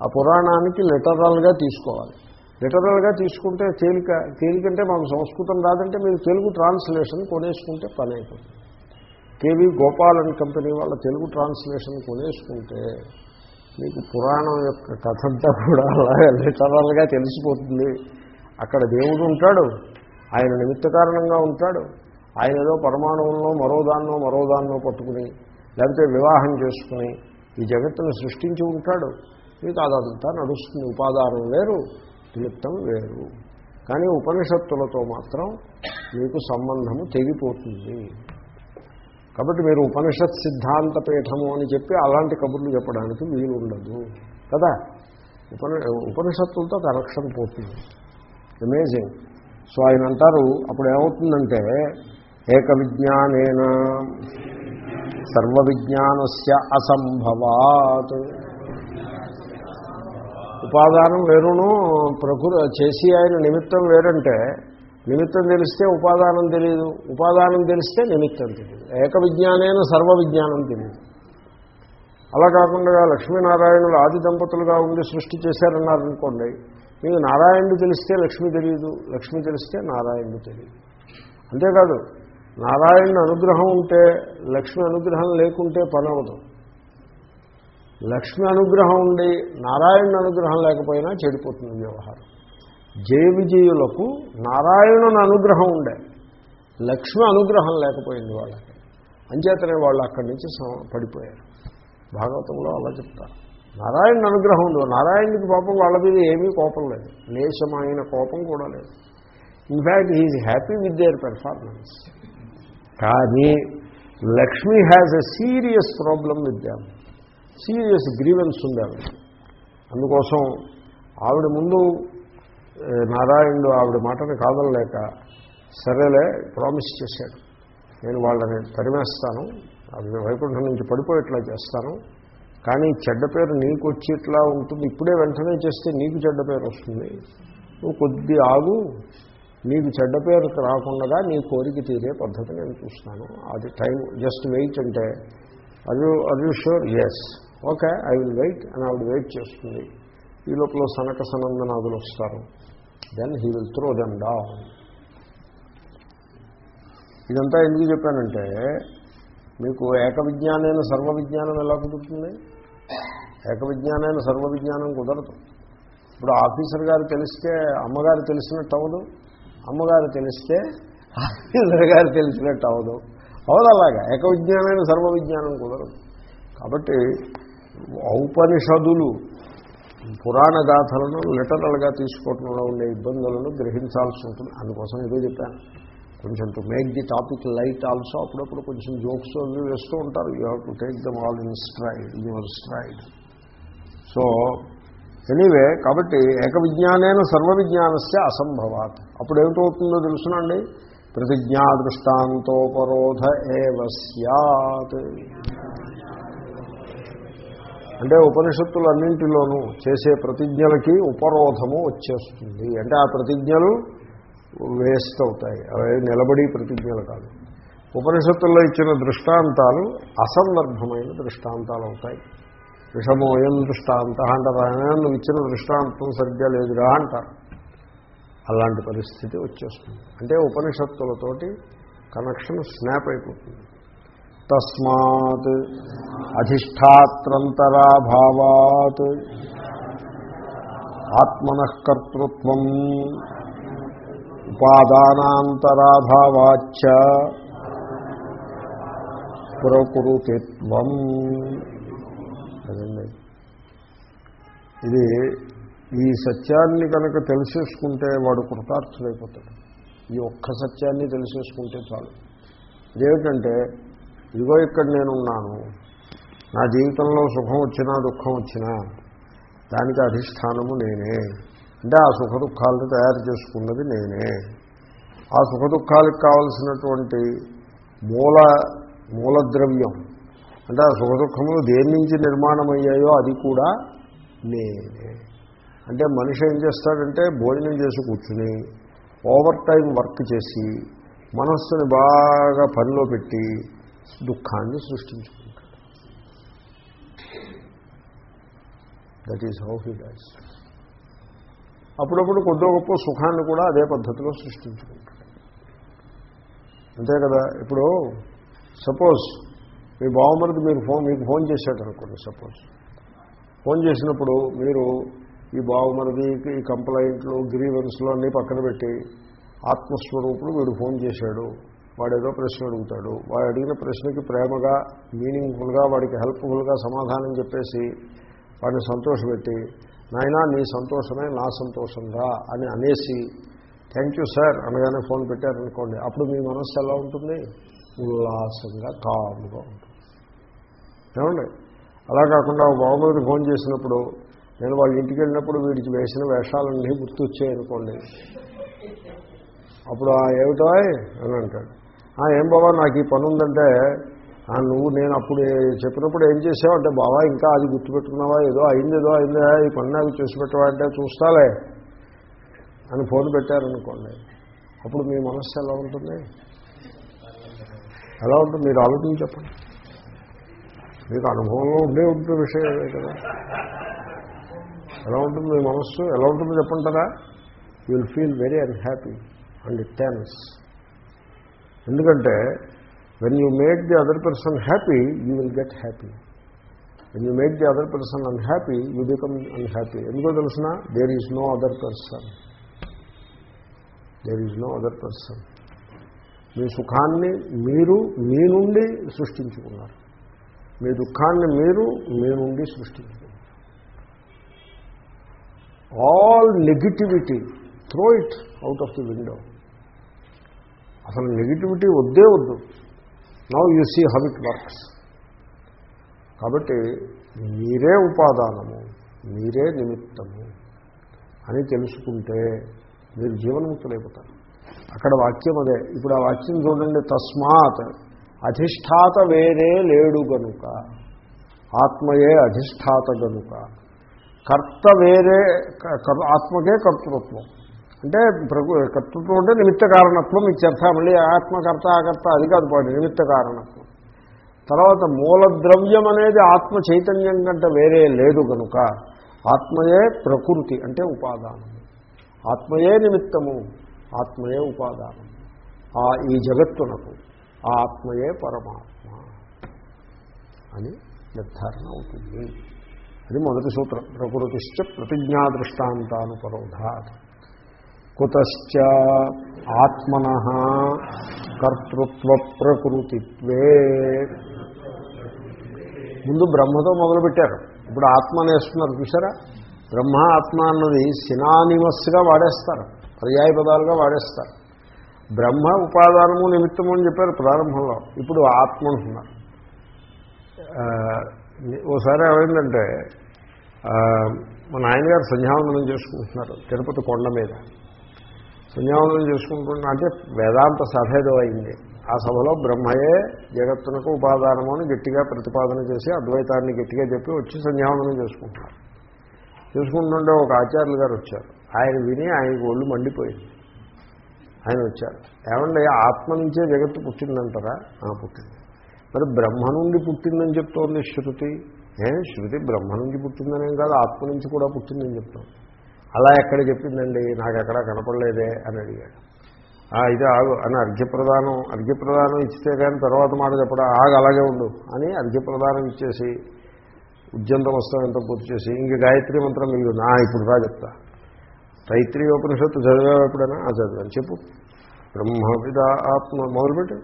ఆ పురాణానికి లిటరల్గా తీసుకోవాలి. లిటరల్గా తీసుకుంటే తేలిక తేలికంటే మాకు సంస్కృతం రాదంటే మీరు తెలుగు ట్రాన్స్లేషన్ కొనేసుకుంటే పని అయిపోతుంది కేవీ గోపాల్ అండ్ కంపెనీ వాళ్ళ తెలుగు ట్రాన్స్లేషన్ కొనేసుకుంటే మీకు పురాణం యొక్క కథ అంతా కూడా అలాగే లిటరల్గా తెలిసిపోతుంది. అక్కడ దేవుడు ఉంటాడు. ఆయన నిమిత్త కారణంగా ఉంటాడు. ఆయన ఏదో పరమాణువుల్లో మరోదాన్నో మరోదాన్నో పట్టుకుని లేకపోతే వివాహం చేసుకుని ఈ జగత్తును సృష్టించి ఉంటాడు. మీకు అదంతా నడుస్తుంది. ఉపాదానం వేరు క్లిప్తం వేరు. కానీ ఉపనిషత్తులతో మాత్రం మీకు సంబంధము తెగిపోతుంది. కాబట్టి మీరు ఉపనిషత్ సిద్ధాంత పీఠము అని చెప్పి అలాంటి కబుర్లు చెప్పడానికి వీలు ఉండదు కదా? ఉపని ఉపనిషత్తులతో కనెక్షన్ పోతుంది. అమేజింగ్ సో ఆయన అంటారు అప్పుడు ఏమవుతుందంటే ఏక విజ్ఞానేన సర్వ విజ్ఞానస్య అసంభవాత్. ఉపాదానం వేరును ప్రకృ చేసి ఆయన నిమిత్తం వేరంటే నిమిత్తం తెలిస్తే ఉపాదానం తెలియదు ఉపాదానం తెలిస్తే నిమిత్తం తెలియదు ఏక విజ్ఞానైన సర్వ విజ్ఞానం తెలియదు అలా కాకుండా లక్ష్మీనారాయణులు ఆది దంపతులుగా ఉండి సృష్టి చేశారన్నారనుకోండి మీకు నారాయణుడు తెలిస్తే లక్ష్మి తెలియదు లక్ష్మి తెలిస్తే నారాయణుడు తెలియదు అంతేకాదు నారాయణ అనుగ్రహం ఉంటే లక్ష్మి అనుగ్రహం లేకుంటే పని అవదు లక్ష్మి అనుగ్రహం ఉండి నారాయణ అనుగ్రహం లేకపోయినా చెడిపోతుంది వ్యవహారం. జయ విజయులకు నారాయణుని అనుగ్రహం ఉండే లక్ష్మి అనుగ్రహం లేకపోయింది వాళ్ళకి. అంచేతనే వాళ్ళు అక్కడి నుంచి పడిపోయారు. భాగవతంలో అలా చెప్తారు. నారాయణ అనుగ్రహం ఉంది నారాయణుడికి పాపం వాళ్ళ మీద ఏమీ కోపం లేదు. లేశమైన కోపం కూడా లేదు. In fact he's happy with their performance కానీ Lakshmi has a serious problem with them serious grievance ఉంది ఆవిడ అందుకోసం ఆవిడ ముందు నారాయణుడు ఆవిడ మాటను కాదనలేక సరేలే ప్రామిస్ చేశాడు. నేను వాళ్ళని తరిమేస్తాను అవి వైకుంఠం నుంచి పడిపోయేట్లా చేస్తాను కానీ చెడ్డ పేరు నీకు వచ్చి ఇట్లా ఉంటుంది. ఇప్పుడే వెంటనే చేస్తే నీకు చెడ్డ పేరు వస్తుంది. నువ్వు కొద్ది ఆగు మీకు చెడ్డ పేరు రాకుండా నీ కోరిక తీరే పద్ధతి నేను చూస్తాను. అది టైం జస్ట్ వెయిట్ అంటే అది you you sure yes okay I will wait అని ఆవిడ వెయిట్ చేస్తుంది. ఈ లోపల సనక సనందనాథులు వస్తారు. Then he will throw them down ఇదంతా ఎందుకు చెప్పానంటే మీకు ఏక విజ్ఞానైన సర్వ విజ్ఞానం ఎలా కుదురుతుంది? ఏక విజ్ఞానైన సర్వ విజ్ఞానం కుదరదు. ఇప్పుడు ఆఫీసర్ గారు తెలిస్తే అమ్మగారు తెలిసినట్టు అవ్వదు. అమ్మగారు తెలిస్తే ఆఫీసర్ గారు తెలిసినట్టు అవ్వదు అవదు అలాగా. ఏక విజ్ఞానమైన సర్వ విజ్ఞానం కుదరదు. కాబట్టి ఔపనిషదులు పురాణ గాథలను లిటరల్గా తీసుకోవటంలో ఉండే ఇబ్బందులను గ్రహించాల్సి ఉంటుంది. అందుకోసం ఇదే చెప్పాను. కొంచెం to make the topic light also అప్పుడప్పుడు కొంచెం జోక్స్ అవి వేస్తూ ఉంటారు. You have to take them all in stride your stride so anyway కాబట్టి ఏక విజ్ఞానైన సర్వ విజ్ఞానస్య అసంభవాత్. అప్పుడు ఏమిటవుతుందో తెలుసునండి? ప్రతిజ్ఞా దృష్టాంతోపరోధ ఏవ సత్ అంటే ఉపనిషత్తులన్నింటిలోనూ చేసే ప్రతిజ్ఞలకి ఉపరోధము వచ్చేస్తుంది. అంటే ఆ ప్రతిజ్ఞలు వేస్ట్ అవుతాయి. అవి నిలబడి ప్రతిజ్ఞలు కాదు. ఉపనిషత్తుల్లో ఇచ్చిన దృష్టాంతాలు అసందర్భమైన దృష్టాంతాలు అవుతాయి విషమోయం దృష్టాంత అంటారు ఆయన నువ్వు ఇచ్చిన దృష్టాంతం సరిగ్గా లేదురా అంటారు. అలాంటి పరిస్థితి వచ్చేస్తుంది. అంటే ఉపనిషత్తులతోటి కనెక్షన్ స్నాప్ అయిపోతుంది. తస్మాత్ అధిష్టాత్రంతరాభావాత్ ఆత్మనఃకర్తృత్వం ఉపాదానాంతరాభావాచ్చ ప్రకృతిత్వం అదండి ఇది ఈ సత్యాన్ని కనుక తెలిసేసుకుంటే వాడు కృతార్థుడైపోతాడు. ఈ ఒక్క సత్యాన్ని తెలిసేసుకుంటే చాలు. ఇదేమిటంటే ఇదిగో ఇక్కడ నేనున్నాను నా జీవితంలో సుఖం వచ్చినా దుఃఖం వచ్చినా దానికి అధిష్టానము నేనే. అంటే ఆ సుఖ దుఃఖాలను తయారు చేసుకున్నది నేనే. ఆ సుఖ దుఃఖాలకు కావలసినటువంటి మూల మూలద్రవ్యం అంటే ఆ సుఖ దుఃఖములు దేని నుంచి నిర్మాణమయ్యాయో అది కూడా నేనే. అంటే మనిషి ఏం చేస్తాడంటే భోజనం చేసి కూర్చుని ఓవర్ టైం వర్క్ చేసి మనస్సుని బాగా పనిలో పెట్టి దుఃఖాన్ని సృష్టించుకుంటాడు. That is how he does అప్పుడప్పుడు కొద్ది గొప్ప సుఖాన్ని కూడా అదే పద్ధతిలో సృష్టించుకుంటాడు. అంతే కదా? ఇప్పుడు సపోజ్ మీ బావమరిది మీరు ఫోన్ మీకు ఫోన్ చేశాడు అనుకోండి సపోజ్. ఫోన్ చేసినప్పుడు మీరు ఈ బావమరిది ఈ కంప్లైంట్లు గ్రీవెన్స్లు అన్నీ పక్కన పెట్టి ఆత్మస్వరూపుడు వీడు ఫోన్ చేశాడు వాడేదో ప్రశ్న అడుగుతాడు వాడు అడిగిన ప్రశ్నకి ప్రేమగా మీనింగ్ఫుల్గా వాడికి హెల్ప్ఫుల్గా సమాధానం చెప్పేసి వాడిని సంతోషపెట్టి నాయనా నీ సంతోషమే నా సంతోషంగా అని అనేసి థ్యాంక్ యూ సార్ అనగానే ఫోన్ పెట్టారనుకోండి అప్పుడు మీ మనస్సు ఎలా ఉంటుంది? ఉల్లాసంగా కాముగా ఉంటుంది. ఏమండి? అలా కాకుండా బాబుకి ఫోన్ చేసినప్పుడు నేను వాళ్ళ ఇంటికి వెళ్ళినప్పుడు వీడికి వేసిన వేషాలన్నీ గుర్తొచ్చాయనుకోండి అప్పుడు ఆ ఏమిటో అని అంటాడు. "ఆ, ఏం బాబా నాకు ఈ పని ఉందంటే నువ్వు నేను అప్పుడు చెప్పినప్పుడు ఏం చేసావు అంటే బాబా ఇంకా అది గుర్తుపెట్టుకున్నావా? ఏదో అయింది ఏదో అయిందా? ఈ పని నాకు చూసి పెట్టవా అంటే చూస్తాలే అని ఫోన్ పెట్టారనుకోండి. అప్పుడు మీ మనస్సు ఎలా ఉంటుంది? ఎలా ఉంటుంది? మీరు ఆలోచించి చెప్పండి. మీకు అనుభవంలో ఉండే ఉంటున్న విషయమే కదా. ఎలా ఉంటుంది మీ మనస్సు? ఎలా ఉంటుందో చెప్పంటారా? You will feel very unhappy and tense ఎందుకంటే when you make the other person happy you will get happy when you make the other person unhappy you become unhappy ఎందుకో తెలిసిన? There is no other person there is no other person మీ సుఖాన్ని మీరు మీ నుండి సృష్టించుకున్నారు. మీ దుఃఖాన్ని మీరు మీ నుండి సృష్టించుకున్నారు all negativity throw it out of the window అసలు నెగిటివిటీ వద్దే వద్దు. Now you see how it works కాబట్టి మీరే ఉపాదానము మీరే నిమిత్తము అని తెలుసుకుంటే మీరు జీవన్ముక్తులైపోతారు. అక్కడ వాక్యం అదే. ఇప్పుడు ఆ వాక్యం చూడండి తస్మాత్ అధిష్టాత వేరే లేడు గనుక. ఆత్మయే అధిష్టాత గనుక. కర్త వేరే ఆత్మకే కర్తృత్వం. అంటే ప్రభు కర్తృత్వం అంటే నిమిత్త కారణత్వం ఇత్యర్థ మళ్ళీ ఆత్మకర్త ఆకర్త అది కాదు పాడు నిమిత్త కారణత్వం. తర్వాత మూలద్రవ్యం అనేది ఆత్మ చైతన్యం కంటే వేరే లేదు కనుక ఆత్మయే ప్రకృతి అంటే ఉపాదానం. ఆత్మయే నిమిత్తము ఆత్మయే ఉపాదానం. ఆ ఈ జగత్తునకు. ఆత్మయే పరమాత్మ అని నిర్ధారణ అవుతుంది. అది మొదటి సూత్రం. ప్రకృతిశ్చ ప్రతిజ్ఞా దృష్టాంతానుపరోధాత్ కుతశ్చ ఆత్మన కర్తృత్వ ప్రకృతిత్వే. ముందు బ్రహ్మతో మొదలుపెట్టారు. ఇప్పుడు ఆత్మ అనేస్తున్నారు చూసారా బ్రహ్మ ఆత్మ అన్నది సినానిమస్గా వాడేస్తారు. పర్యాయ పదాలుగా వాడేస్తారు. బ్రహ్మ ఉపాదానము నిమిత్తము అని చెప్పారు ప్రారంభంలో. ఇప్పుడు ఆత్మ అంటున్నారు ఓసారి ఏమైందంటే మా నాయనగారు సంధ్యావందనం చేసుకుంటున్నారు తిరుపతి కొండ మీద. సంధ్యావందనం చేసుకుంటున్నా అంటే వేదాంత సభ ఏదో అయింది. ఆ సభలో బ్రహ్మయే జగత్తునకు ఉపాదానము అని గట్టిగా ప్రతిపాదన చేసి అద్వైతాన్ని గట్టిగా చెప్పి వచ్చి సంధ్యావందనం చేసుకుంటున్నారు. చేసుకుంటుంటే ఒక ఆచార్యులు గారు వచ్చారు. ఆయన విని ఆయనకు ఒళ్ళు మండిపోయింది. ఆయన వచ్చారు. ఏమండి ఆత్మ నుంచే జగత్తు పుట్టిందంటారా? ఆ, పుట్టింది. మరి బ్రహ్మ నుండి పుట్టిందని చెప్తోంది శృతి. ఏ శృతి బ్రహ్మ నుంచి పుట్టిందనేం కాదు ఆత్మ నుంచి కూడా పుట్టిందని చెప్తాను అలా ఎక్కడ చెప్పిందండి? నాకు ఎక్కడా కనపడలేదే అని అడిగాడు. ఇది ఆగు అని అర్ఘ్యప్రదానం అర్ఘ్యప్రదానం ఇస్తే కానీ తర్వాత మాట చెప్పడం? ఆగు అలాగే ఉండు అని అర్ఘ్యప్రదానం ఇచ్చేసి ఉద్యంత వస్త్రం ఎంత పూర్తి చేసి ఇంక గాయత్రి మంత్రం మీరు నా ఇప్పుడు రా చెప్తా. తైత్రీ ఉపనిషత్తు చదివావు ఎప్పుడైనా? ఆ చదివాను. చెప్పు. బ్రహ్మవిద ఆత్మ మొదలుపెట్టి.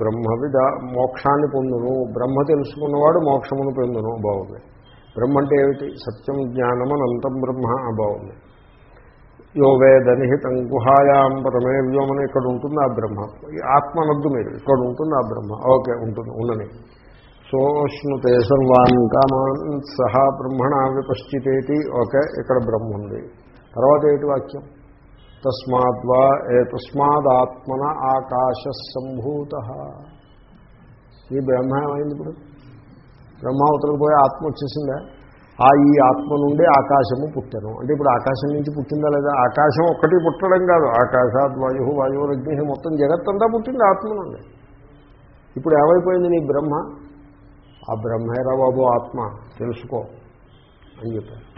బ్రహ్మవిద మోక్షాన్ని పొందును. బ్రహ్మ తెలుసుకున్నవాడు మోక్షమును పొందును బాగుంది బ్రహ్మ అంటే ఏమిటి? సత్యం జ్ఞానం అనంతం బ్రహ్మ బాగుంది యో వేద నిహితం గుహాయాం పరమే వ్యోమని ఇక్కడ ఉంటుంది ఆ బ్రహ్మ. ఈ ఆత్మనద్దు మీరు. ఇక్కడ ఉంటుంది ఆ బ్రహ్మ. ఓకే ఉంటుంది. ఉన్నని సోష్ణుతే సర్వాన్ కామాన్ సహా బ్రహ్మణ విపశ్చితేటి ఓకే ఇక్కడ బ్రహ్మ ఉంది. తర్వాత ఏటి వాక్యం? తస్మాద్వా ఏ తస్మాదాత్మన ఆకాశ సంభూత ఈ బ్రహ్మ ఏమైంది ఇప్పుడు? బ్రహ్మ అవతలకు పోయి ఆత్మ వచ్చేసిందా? ఆ ఈ ఆత్మ నుండి ఆకాశము పుట్టాను. అంటే ఇప్పుడు ఆకాశం నుంచి పుట్టిందా లేదా? ఆకాశం ఒక్కటి పుట్టడం కాదు. ఆకాశాత్ వాయు వాయువు అగ్ని మొత్తం జగత్తంతా పుట్టింది ఆత్మ నుండి. ఇప్పుడు ఏమైపోయింది నీ బ్రహ్మ? ఆ బ్రహ్మేరా బాబు ఆత్మ. తెలుసుకో. అని చెప్పారు.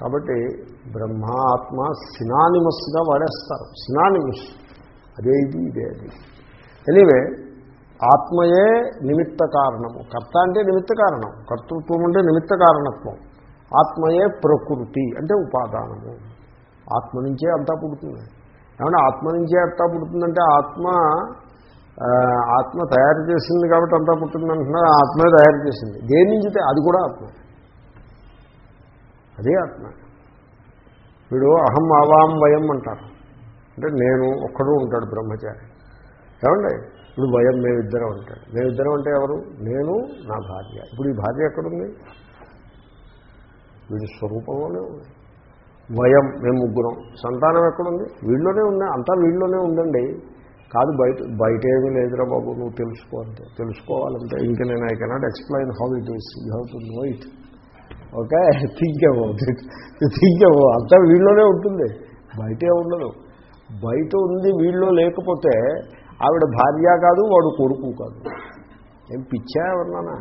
కాబట్టి బ్రహ్మ ఆత్మ సినానిమస్గా వాడేస్తారు. సినానిమస్. అదే ఇది ఇదే అది. ఎనీవే ఆత్మయే నిమిత్త కారణము. కర్త అంటే నిమిత్త కారణం. కర్తృత్వం అంటే నిమిత్త కారణత్వం. ఆత్మయే ప్రకృతి అంటే ఉపాదానము. ఆత్మ నుంచే అంతా పుడుతుంది. ఏమంటే ఆత్మ నుంచే అంతా పుడుతుందంటే ఆత్మ ఆత్మ తయారు చేసింది కాబట్టి అంతా పుట్టిందంటున్నారు ఆత్మే తయారు చేసింది. దేని నుంచి అది కూడా ఆత్మ. అదే ఆత్మ. వీడు అహం ఆవాం వయం అంటారు. అంటే నేను ఒక్కడు ఉంటాడు బ్రహ్మచారి. ఏమండి? ఇప్పుడు వయం మేమిద్దరం అంటాడు మేమిద్దరం అంటే ఎవరు? నేను నా భార్య. ఇప్పుడు ఈ భార్య ఎక్కడుంది? వీడి స్వరూపంలోనే ఉంది. వయం మేము ముగ్గురం. సంతానం ఎక్కడుంది? వీళ్ళలోనే ఉంది. అంతా వీళ్ళలోనే ఉందండి. కాదు బయట బయట ఏమీ లేదురా బాబు నువ్వు తెలుసుకో అంటే తెలుసుకోవాలంటే ఇంకా నేను I cannot explain how it is you have to know it okay think about it think about అంతా వీళ్ళలోనే ఉంటుంది. బయటే ఉండదు. బయట ఉంది వీళ్ళు లేకపోతే ఆవిడ భార్య కాదు వాడు కొడుకు కాదు. ఏం పిచ్చా ఎవరన్నా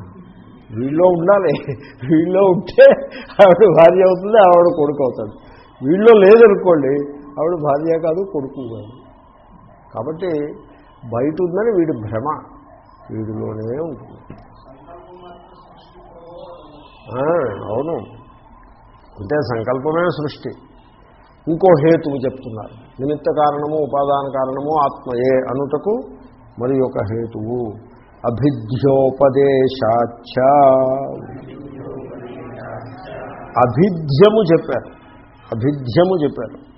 వీళ్ళో ఉండాలి. వీళ్ళో ఉంటే ఆవిడ భార్య అవుతుంది ఆవిడ కొడుకు అవుతాడు. వీళ్ళో లేదనుకోండి ఆవిడ భార్య కాదు కొడుకు కాదు. కాబట్టి బయట ఉందని వీడి భ్రమ. వీడిలోనే ఉంటుంది. అవును. అంటే సంకల్పమే సృష్టి. ఇంకో హేతువు చెప్తున్నారు. నిమిత్త కారణము ఉపాదాన కారణము ఆత్మయే అనుటకు మరి ఒక హేతువు. అభిధ్యోపదేశాచ అభిధ్యము చెప్పారు. అభిధ్యము చెప్పారు.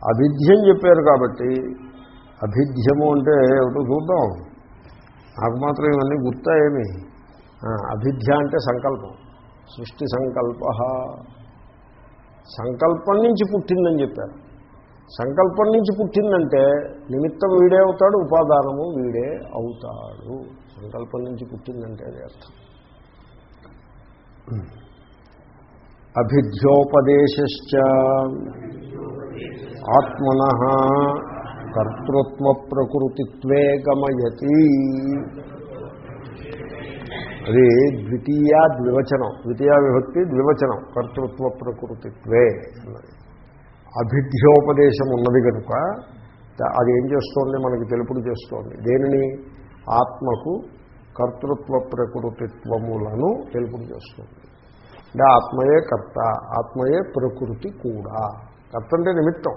అభిధ్యం చెప్పారు కాబట్టి అభిధ్యము అంటే ఏమిటో చూద్దాం. నాకు మాత్రం ఇవన్నీ గుర్తా ఏమి అభిధ్య అంటే సంకల్పం. సృష్టి సంకల్ప. సంకల్పం నుంచి పుట్టిందని చెప్పారు. సంకల్పం నుంచి పుట్టిందంటే నిమిత్తం వీడే అవుతాడు ఉపాదానము వీడే అవుతాడు. సంకల్పం నుంచి పుట్టిందంటే అది అర్థం. అభిధ్యోపదేశ్చ ఆత్మన కర్తృత్వ ప్రకృతిత్వే గమయతి. అది ద్వితీయ ద్వివచనం. ద్వితీయ విభక్తి ద్వివచనం. కర్తృత్వ ప్రకృతిత్వే అన్నది. అభిధ్యోపదేశం ఉన్నది కనుక అది ఏం చేస్తోంది? మనకి తెలుపుడు చేస్తోంది. దేనిని? ఆత్మకు కర్తృత్వ ప్రకృతిత్వములను తెలుపుడు చేస్తుంది. అంటే ఆత్మయే కర్త ఆత్మయే ప్రకృతి కూడా. కర్త అంటే నిమిత్తం.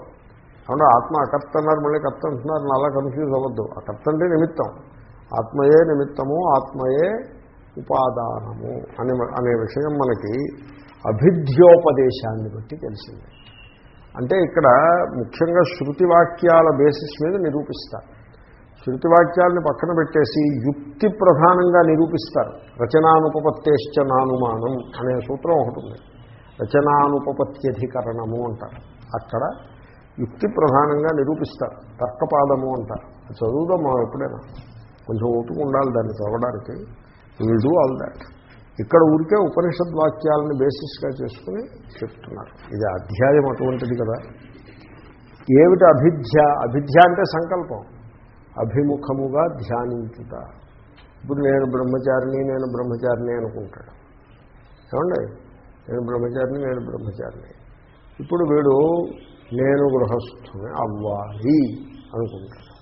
కాబట్టి ఆత్మ అకర్త అన్నారు మళ్ళీ కర్త అంటున్నారు అలా కన్ఫ్యూజ్ అవ్వద్దు. అకర్త అంటే నిమిత్తం. ఆత్మయే నిమిత్తము ఆత్మయే ఉపాదానము అనే అనే విషయం మనకి అభిధ్యోపదేశాన్ని బట్టి తెలిసింది. అంటే ఇక్కడ ముఖ్యంగా శృతి వాక్యాల బేసిస్ మీద నిరూపిస్తారు శృతి వాక్యాలను పక్కన పెట్టేసి యుక్తి ప్రధానంగా నిరూపిస్తారు. రచనానుపపత్తేశ్చ నానుమానం అనే సూత్రం ఒకటి ఉంది. రచనానుపపత్యధికరణము అంటారు. అక్కడ యుక్తి ప్రధానంగా నిరూపిస్తారు. తర్కపాదము అంటారు. చదువుదాం మనం ఎప్పుడైనా. కొంచెం ఓపిక ఉండాలి దాన్ని చదవడానికి. విల్ డూ ఆల్ దాట్ ఇక్కడ ఊరికే ఉపనిషద్ వాక్యాలను బేసిస్గా చేసుకుని చెప్తున్నారు. ఇది అధ్యాయం అటువంటిది కదా. ఏమిటి అభిధ్య? అభిధ్య అంటే సంకల్పం. అభిముఖముగా ధ్యానించుట. ఇప్పుడు నేను బ్రహ్మచారిని నేను బ్రహ్మచారిని అనుకుంటాడు. ఏమండి? నేను బ్రహ్మచారిని నేను బ్రహ్మచారిని. ఇప్పుడు వీడు నేను గృహస్థుని అవ్వాలి అనుకుంటాడు.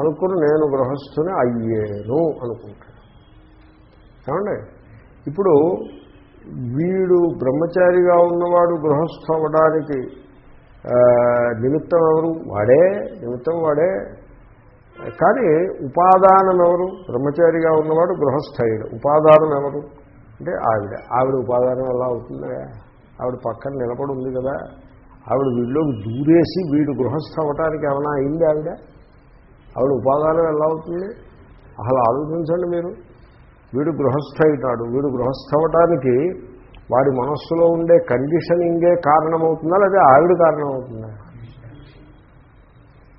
అనుకుని నేను గృహస్థుని అయ్యేను అనుకుంటాడు. ఏమండి? ఇప్పుడు వీడు బ్రహ్మచారిగా ఉన్నవాడు గృహస్థ అవ్వడానికి నిమిత్తం ఎవరు? వాడే నిమిత్తం వాడే. కానీ ఉపాదానం ఎవరు? బ్రహ్మచారిగా ఉన్నవాడు గృహస్థయుడు ఉపాదానం ఎవరు? అంటే ఆవిడ. ఆవిడ ఉపాదానం ఎలా అవుతుందా? ఆవిడ పక్కన నిలబడి ఉంది కదా. ఆవిడ వీడిలోకి దూరేసి వీడు గృహస్థ అవ్వటానికి ఏమైనా అయింది ఆవిడ? ఆవిడ ఉపాదానం ఎలా అవుతుంది? అసలు ఆలోచించండి మీరు. వీడు గృహస్థ అవుతాడు వీడు గృహస్థ అవ్వటానికి వాడి మనస్సులో ఉండే కండిషనింగే కారణమవుతుందా లేదా ఆవిడ కారణమవుతుందా?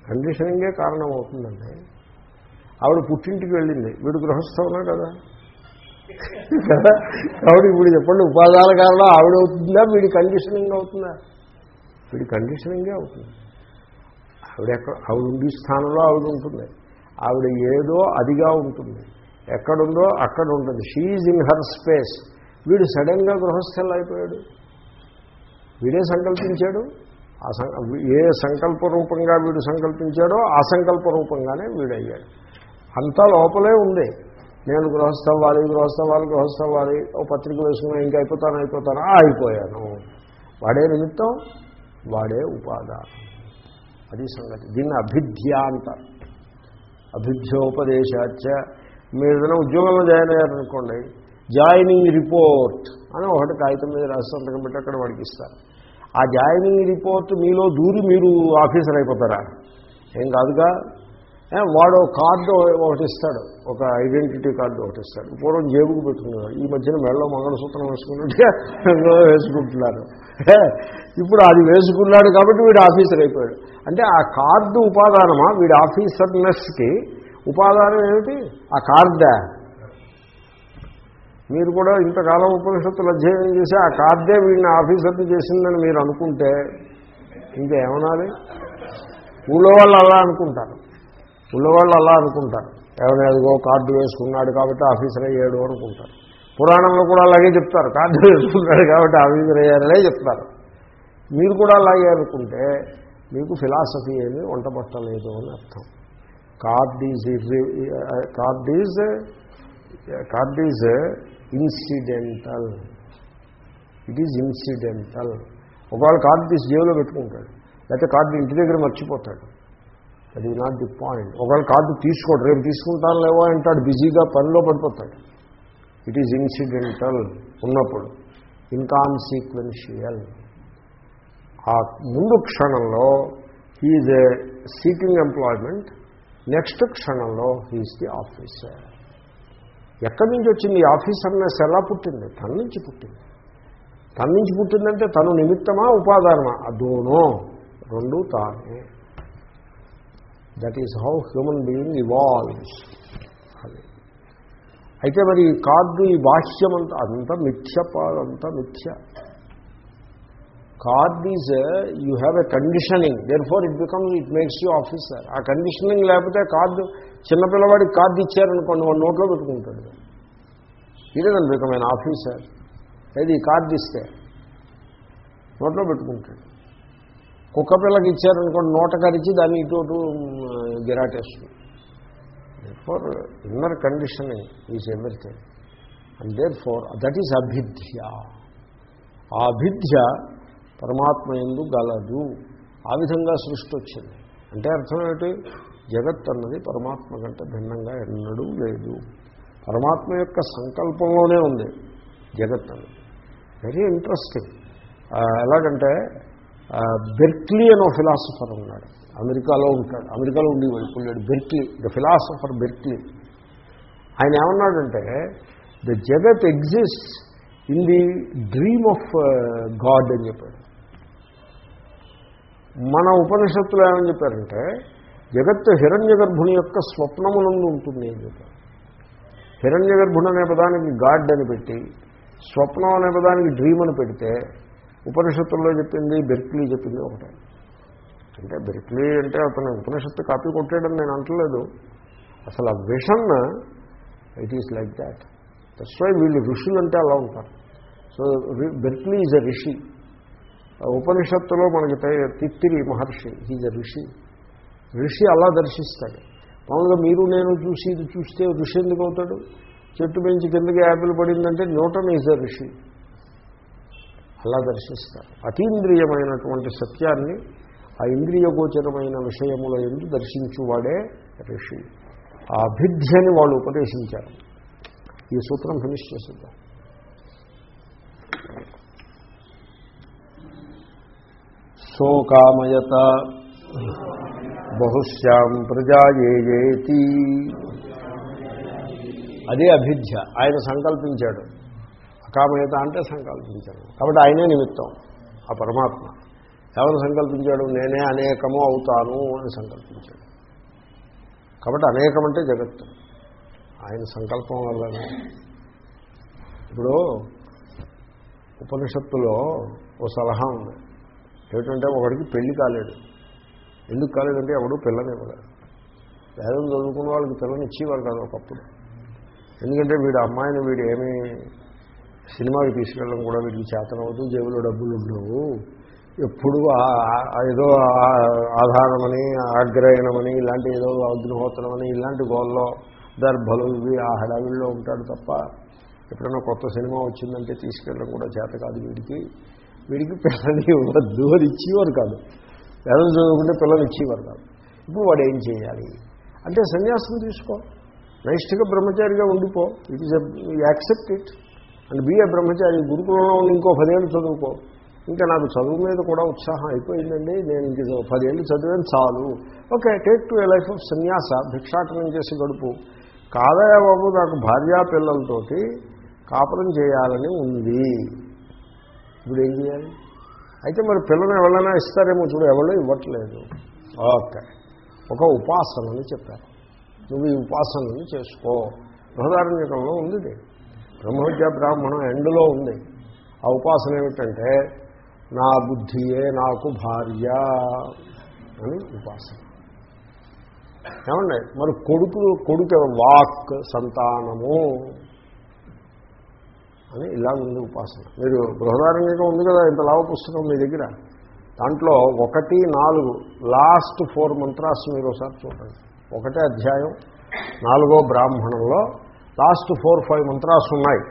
కండిషనింగే కారణమవుతుందండి ఆవిడ పుట్టింటికి వెళ్ళింది. వీడు గృహస్థవనా కదా? కదా? కాబట్టి ఇప్పుడు చెప్పండి ఉపాదాన కారణం ఆవిడ అవుతుందా వీడి కండిషనింగ్ అవుతుందా? వీడి కండిషనింగే అవుతుంది. ఆవిడ ఎక్కడ ఆవిడ ఉండి స్థానంలో ఆవిడ ఉంటుంది. ఆవిడ ఏదో అదిగా ఉంటుంది. ఎక్కడుందో అక్కడ ఉంటుంది షీఈ్ ఇన్ హర్ స్పేస్ వీడు సడన్గా గృహస్థలు అయిపోయాడు వీడే సంకల్పించాడు. ఆ సం ఏ సంకల్ప రూపంగా వీడు సంకల్పించాడో ఆ సంకల్ప రూపంగానే వీడయ్యాడు. అంతా లోపలే ఉంది. నేను గృహస్థవ్వాలి గృహస్థవ్వాలి గృహస్థవ్వాలి ఓ పత్రిక వేసుకున్నా ఇంకా అయిపోతాను అయిపోతాను అయిపోయాను వాడే నిమిత్తం వాడే ఉపాదానం. అది సంగతి. దీన్ని అభిధ్య అంటారు. అభిధ్యోపదేశాచ మీరు ఏదైనా ఉద్యోగంలో జాయిన్ అయ్యారనుకోండి. జాయినింగ్ రిపోర్ట్ అని ఒకటి కాగితం మీద రాసి సంతకం పెట్టి అక్కడ వాడికి ఇస్తారు. ఆ జాయినింగ్ రిపోర్ట్ మీలో దూరి మీరు ఆఫీసర్ అయిపోతారా? ఏం కాదుగా? వాడు కార్డు ఒకటి ఇస్తాడు. ఒక ఐడెంటిటీ కార్డు ఒకటి ఇస్తాడు. పూర్వం జేబుకు పెట్టుకునేవాడు. ఈ మధ్యన మెడలో మంగళసూత్రం వేసుకున్నట్టుగా వేసుకుంటున్నారు. ఇప్పుడు అది వేసుకున్నాడు కాబట్టి వీడు ఆఫీసర్ అయిపోయాడు. అంటే ఆ కార్డు ఉపాదానమా? వీడి ఆఫీసర్నెస్కి ఉపాదానం ఏమిటి? ఆ కార్డా. మీరు కూడా ఇంతకాలం ఉపనిషత్తులు అధ్యయనం చేసి ఆ కార్డే వీడిని ఆఫీసర్ని చేసిందని మీరు అనుకుంటే ఇంకేమనాలి ఊళ్ళో వాళ్ళు అలా అనుకుంటారు. ఊళ్ళో వాళ్ళు అలా అనుకుంటారు. ఏమైనా ఎదుగో కార్డు వేసుకున్నాడు కాబట్టి ఆఫీసర్ అయ్యాడు అనుకుంటారు. పురాణంలో కూడా అలాగే చెప్తారు. కార్డు వేసుకున్నాడు కాబట్టి ఆఫీసర్ అయ్యారనే చెప్తారు. మీరు కూడా అలాగే అనుకుంటే మీకు ఫిలాసఫీ ఏమీ వంట పట్టలేదు అని అర్థం. Card is card is card is incidental. It is incidental ఒకవేళ కార్డు తీసి జేబులో పెట్టుకుంటాడు. లేకపోతే కార్డు ఇంటి దగ్గర మర్చిపోతాడు. అది నాట్ ది పాయింట్ ఒకవేళ కార్డు తీసుకోడు. రేపు తీసుకుంటాను లేవో అంటాడు. బిజీగా పనిలో పడిపోతాడు. ఇట్ ఈజ్ ఇన్సిడెంటల్ ఉన్నప్పుడు. ఇన్కాన్సీక్వెన్షియల్ ఆ ముందు క్షణంలో హీజ్ సీకింగ్ ఎంప్లాయ్మెంట్ నెక్స్ట్ క్షణంలో హీస్ ది ఆఫీసర్. ఎక్కడి నుంచి వచ్చింది ఈ ఆఫీసర్నెస్ ఎలా పుట్టింది? తన నుంచి పుట్టింది. తన నుంచి పుట్టిందంటే తను నిమిత్తమా ఉపాదానమా? అదోనో. రెండు తానే. That is how human being evolves అది. అయితే మరి ఈ కార్డు ఈ బాహ్యం అంతా అంతా మిథ్య అంతా మిథ్య. Card is you have a conditioning therefore it becomes it makes you officer ఆ కండిషనింగ్ లేకపోతే కార్డు చిన్నపిల్లవాడికి కార్డు ఇచ్చారనుకోండి వాడు నోట్లో పెట్టుకుంటాడు. ఇదే దాని బికమైన ఆఫీసర్ ఏది కార్డు ఇస్తే నోట్లో పెట్టుకుంటాడు. కుక్క పిల్లకి ఇచ్చారనుకోండి నోట కరిచి దాన్ని ఇటు గిరాటేస్తుంది for inner conditioning is everything and therefore that is అభిధ్య ఆ అభిధ్య పరమాత్మ ఎందు గలదు. ఆ విధంగా సృష్టి వచ్చింది. అంటే అర్థం ఏమిటి? జగత్ అన్నది పరమాత్మ కంటే భిన్నంగా ఎన్నడూ లేదు. పరమాత్మ యొక్క సంకల్పంలోనే ఉంది జగత్ అన్నది. వెరీ ఇంట్రెస్టింగ్ ఎలాగంటే బెర్క్లీ అని ఒక ఫిలాసఫర్ ఉన్నాడు. అమెరికాలో ఉంటాడు. అమెరికాలో ఉండి వెళ్ళిపోయాడు బెర్క్లీ ద ఫిలాసఫర్ బెర్క్లీ. ఆయన ఏమన్నాడంటే the jagat exist in the dream of God అని చెప్పాడు. మన ఉపనిషత్తులు ఏమని చెప్పారంటే జగత్తు హిరణ్య గర్భుని యొక్క స్వప్నమునందు ఉంటుంది అని చెప్పారు. హిరణ్య గర్భుడు అనే పదానికి గాడ్ అని పెట్టి స్వప్నం అనే పదానికి డ్రీమ్ అని పెడితే ఉపనిషత్తుల్లో చెప్పింది బెర్క్లీ చెప్పింది ఒకటే. అంటే బెర్క్లీ అంటే అతను ఉపనిషత్తు కాపీ కొట్టాడని నేను అంటలేదు. అసలు ఆ vision it is like that that's why వీళ్ళు ఋషులు అంటే అలా ఉంటారు. So Berkeley is a rishi ఉపనిషత్తులో మనకి తిత్తిరి మహర్షి ఈజ్ అ ఋషి. ఋషి అలా దర్శిస్తాడు. మామూలుగా మీరు నేను చూసి ఇది చూస్తే ఋషి ఎందుకు అవుతాడు? చెట్టు పెంచి కిందకి యాపిల్ పడిందంటే న్యూటన్ ఈజ్ అ ఋషి. అలా దర్శిస్తారు అతీంద్రియమైనటువంటి సత్యాన్ని ఆ ఇంద్రియగోచరమైన విషయముల ఎందు దర్శించువాడే ఋషి. ఆ అభిధ్యని వాళ్ళు ఉపదేశించారు. ఈ సూత్రం ఫినిష్ చేసిద్దాం. శోకామయత బహుశ్యాం ప్రజాయేతి అదే అభిధ్య. ఆయన సంకల్పించాడు. అకామయత అంటే సంకల్పించాడు. కాబట్టి ఆయనే నిమిత్తం ఆ పరమాత్మ. ఎవరు సంకల్పించాడు? నేనే అనేకము అవుతాను అని సంకల్పించాడు. కాబట్టి అనేకం అంటే జగత్తు. ఆయన సంకల్పం వల్లనే. ఇప్పుడు ఉపనిషత్తులో ఓ సలహా ఉంది. ఏమిటంటే ఒకడికి పెళ్ళి కాలేడు ఎందుకు కాలేదంటే ఎవడు పిల్లనివ్వలేదు వేదం చదువుకున్న వాళ్ళకి పిల్లని ఇచ్చేవారు కాదు ఒకప్పుడు. ఎందుకంటే వీడు అమ్మాయిని వీడు ఏమీ సినిమాకి తీసుకెళ్ళడం కూడా వీడికి చేతనవద్దు జేబులో డబ్బులు ఉండవు. ఎప్పుడు ఏదో ఆధారమని ఆగ్రహణమని ఇలాంటి ఏదో అగ్నిహోత్రమని ఇలాంటి గోల్లో దర్భలు ఇవి ఆ హడావిల్లో ఉంటాడు తప్ప ఎప్పుడైనా కొత్త సినిమా వచ్చిందంటే తీసుకెళ్ళడం కూడా చేత కాదు వీడికి. వీడికి పిల్లని ఇవ్వద్దు అది ఇచ్చేవారు కాదు. వేదం చదువుకుంటే పిల్లలు ఇచ్చేవారు కాదు. ఇప్పుడు వాడు ఏం చేయాలి? అంటే సన్యాసం తీసుకో. నైష్ఠిక బ్రహ్మచారిగా ఉండిపో. It is accept it and be a brahmachari. గురుకులంలో ఉండి ఇంకో పదేళ్ళు చదువుకో. ఇంకా నాకు చదువు మీద కూడా ఉత్సాహం అయిపోయిందండి. నేను ఇంక పదేళ్ళు చదివాను చాలు. Okay take to a life of sanyasa భిక్షాటనం చేసి గడుపు. కాదయా బాబు నాకు భార్యా పిల్లలతోటి కాపురం చేయాలని ఉంది. ఇప్పుడు ఏం చేయాలి? అయితే మరి పిల్లలు ఎవరైనా ఇస్తారేమో చూడు ఎవరో ఇవ్వట్లేదు. ఓకే. ఒక ఉపాసనని చెప్పారు. నువ్వు ఈ ఉపాసనని చేసుకో. బృహదారణ్యకంలో ఉంది. బ్రహ్మవిద్యా బ్రాహ్మణం ఎండులో ఉంది. ఆ ఉపాసన ఏమిటంటే నా బుద్ధియే నాకు భార్య అని ఉపాసన. ఏమండి? మరి కొడుకు కొడుకు వాక్ సంతానము. అని ఇలా ఉంది ఉపాసన. మీరు బృహదారణ్యంగా ఉంది కదా ఇంత లావ పుస్తకం మీ దగ్గర. దాంట్లో ఒకటి నాలుగు లాస్ట్ ఫోర్ మంత్రాస్ మీరు ఒకసారి చూడండి. ఒకటే అధ్యాయం నాలుగో బ్రాహ్మణంలో లాస్ట్ ఫోర్ ఫైవ్ మంత్రాస్ ఉన్నాయి.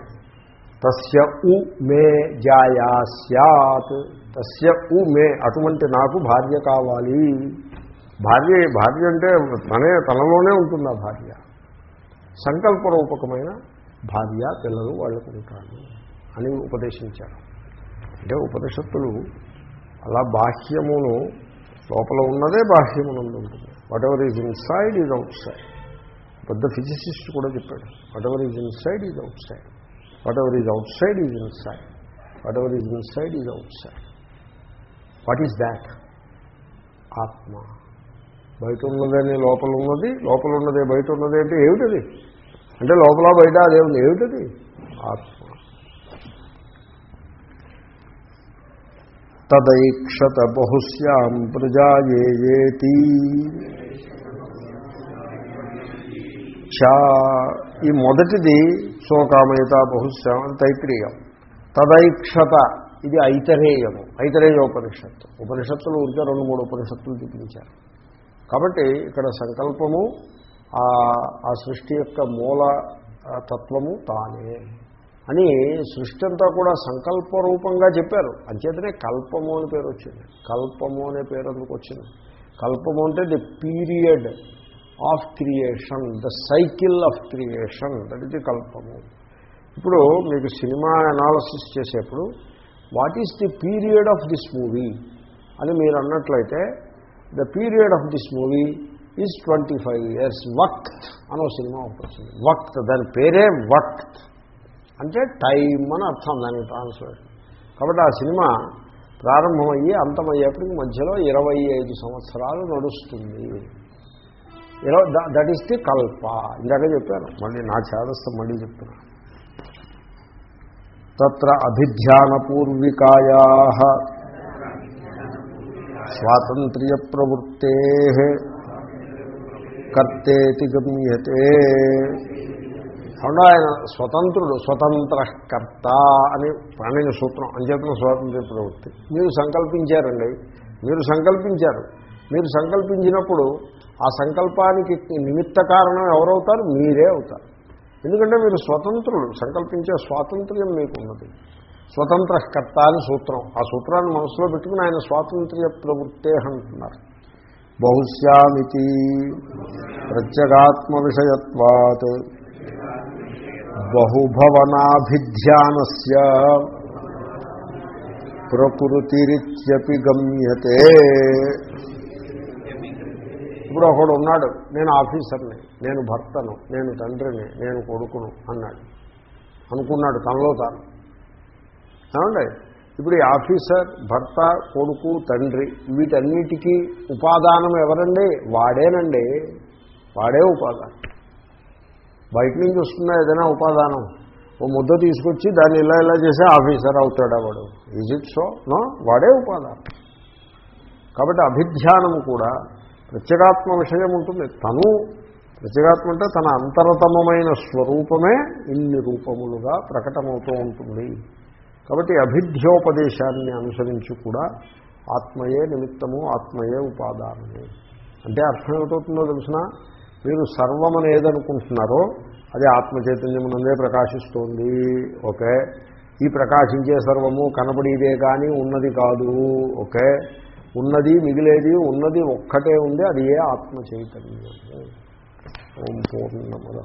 తస్య ఉ మే జాయా సత్ తస్య ఉ మే అటువంటి నాకు భార్య కావాలి. భార్య భార్య అంటే తనే తనలోనే ఉంటుంది ఆ భార్య? సంకల్పరూపకమైన భార్య పిల్లలు వాళ్ళకు ఉంటారు అని ఉపదేశించారు. అంటే ఉపనిషత్తులు అలా బాహ్యమును లోపల ఉన్నదే బాహ్యమునందు ఉంటుంది. Whatever is inside is outside పెద్ద ఫిజిసిస్ట్ కూడా చెప్పాడు whatever is inside is outside whatever is outside is inside whatever is inside is outside what is that atma. బయట ఉన్నదని లోపల ఉన్నది లోపల ఉన్నదే బయట ఉన్నది అంటే ఏమిటది? అంటే లోపల బయట అదే ఉంది. ఏమిటది? ఆత్మ. తదైక్షత బహుశ్యాం ప్రజాయేతి చా ఈ మొదటిది శోకామయత బహుశ్యాం అని తైత్రీయం. తదైక్షత ఇది ఐతరేయము. ఐతరేయోపనిషత్తు ఉపనిషత్తులు ఉంటే రెండు మూడు ఉపనిషత్తులు చూపించారు. కాబట్టి ఇక్కడ సంకల్పము ఆ- సృష్టి యొక్క మూల తత్వము తానే అని సృష్టి అంతా కూడా సంకల్ప రూపంగా చెప్పారు. అంచేతనే కల్పము అని పేరు వచ్చింది. కల్పము అనే పేరు అందుకు వచ్చింది. కల్పము అంటే the period of creation the cycle of creation that ఇది కల్పము. ఇప్పుడు మీకు సినిమా అనాలసిస్ చేసేప్పుడు what is the period of this movie అని మీరు అన్నట్లయితే the period of this movie is twenty five years వక్త్ అనో సినిమా ఒకటి వచ్చింది వక్త్ దాని పేరే వక్త్. అంటే టైం అని అర్థం దానికి ట్రాన్స్లేషన్ కాబట్టి ఆ సినిమా ప్రారంభమయ్యి అంతమయ్యేప్పటికి మధ్యలో ఇరవై ఐదు సంవత్సరాలు నడుస్తుంది. ఇరవై దట్ ఈస్ ది కల్ప. ఇందాక చెప్పాను మళ్ళీ నా చేదస్థం మళ్ళీ చెప్తున్నా. తత్ర అభిధ్యానపూర్వికాయా స్వాతంత్ర్య ప్రవృత్తే కర్తేతి గమ్యతే. అవునా ఆయన స్వతంత్రుడు స్వతంత్ర కర్త అని ప్రాణిన సూత్రం అంచేతన స్వాతంత్ర ప్రవృత్తి. మీరు సంకల్పించారండి. మీరు సంకల్పించారు. మీరు సంకల్పించినప్పుడు ఆ సంకల్పానికి నిమిత్త కారణం ఎవరవుతారు? మీరే అవుతారు. ఎందుకంటే మీరు స్వతంత్రులు సంకల్పించే స్వాతంత్ర్యం మీకున్నది. స్వతంత్రకర్త అని సూత్రం. ఆ సూత్రాన్ని మనసులో పెట్టుకుని ఆయన స్వాతంత్ర్య ప్రవృత్తే అంటున్నారు. బహుశ్యామితి. ప్రత్యగాత్మ విషయత్వాత్ బహుభవనాభిధ్యానస్ ప్రకృతిరిత్యపి గమ్యతే. ఇప్పుడు ఒకడు ఉన్నాడు నేను ఆఫీసర్ని నేను భర్తను నేను తండ్రిని నేను కొడుకును అన్నాడు. అనుకున్నాడు తనలో తాను. ఏమండి? ఇప్పుడు ఈ ఆఫీసర్ భర్త కొడుకు తండ్రి వీటన్నిటికీ ఉపాదానం ఎవరండి? వాడేనండి. వాడే ఉపాదానం. బయట నుంచి వస్తున్న ఏదైనా ఉపాదానం. ఓ ముద్ద తీసుకొచ్చి దాన్ని ఇలా ఇలా చేసి ఆఫీసర్ అవుతాడా వాడు? ఈజ్ ఇట్ సో నో వాడే ఉపాదానం. కాబట్టి అభిధ్యానము కూడా ప్రత్యేగాత్మ విషయం ఉంటుంది. తను ప్రత్యేగాత్మ అంటే తన అంతరతమమైన స్వరూపమే ఇన్ని రూపములుగా ప్రకటమవుతూ ఉంటుంది. కాబట్టి అభిధ్యోపదేశాన్ని అనుసరించి కూడా ఆత్మయే నిమిత్తము ఆత్మయే ఉపాదానము. అంటే అర్థం ఏమిటవుతుందో తెలిసిన? మీరు సర్వమని ఏదనుకుంటున్నారో అది ఆత్మచైతన్యమునందే ప్రకాశిస్తోంది. ఓకే? ఈ ప్రకాశించే సర్వము కనబడిదే కానీ ఉన్నది కాదు. ఓకే? ఉన్నది మిగిలేది ఉన్నది ఒక్కటే ఉంది అది ఏ ఆత్మ చైతన్యము ఓం పూర్ణమద